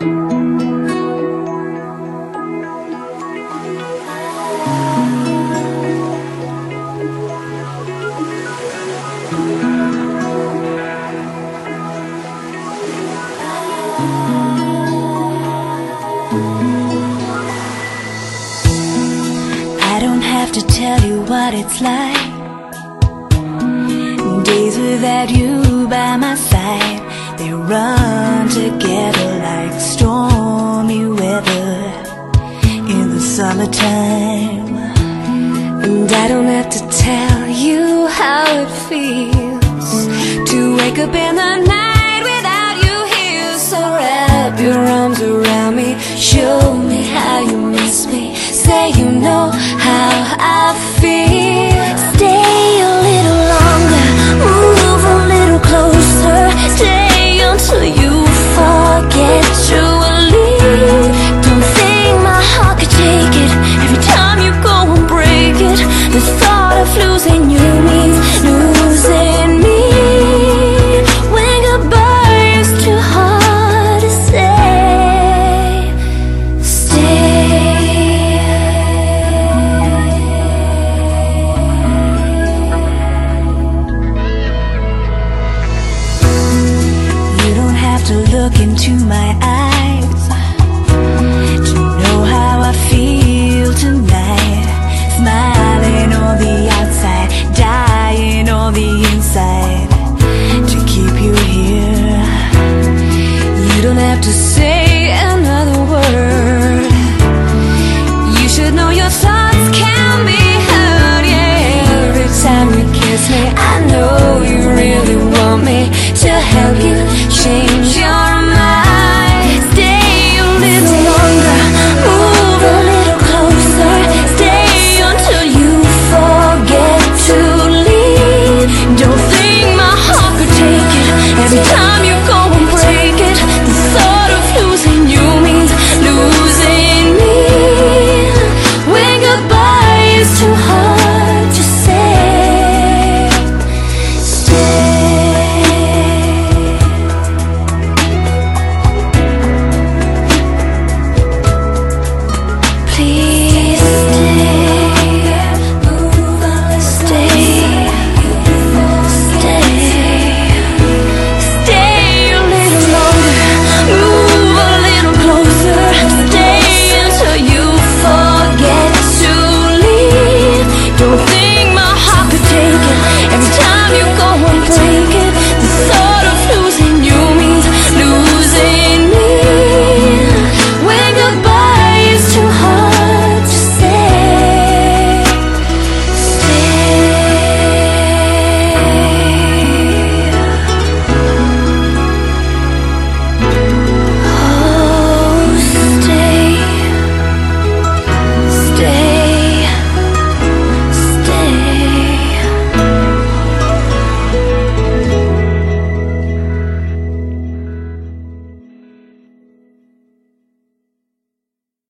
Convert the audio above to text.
I don't have to tell you what it's like. Days without you by my side The summertime. And I don't have to tell you how it feels To wake up in the night without you here. So wrap your arms around me Show decide to keep you here. You don't have to say.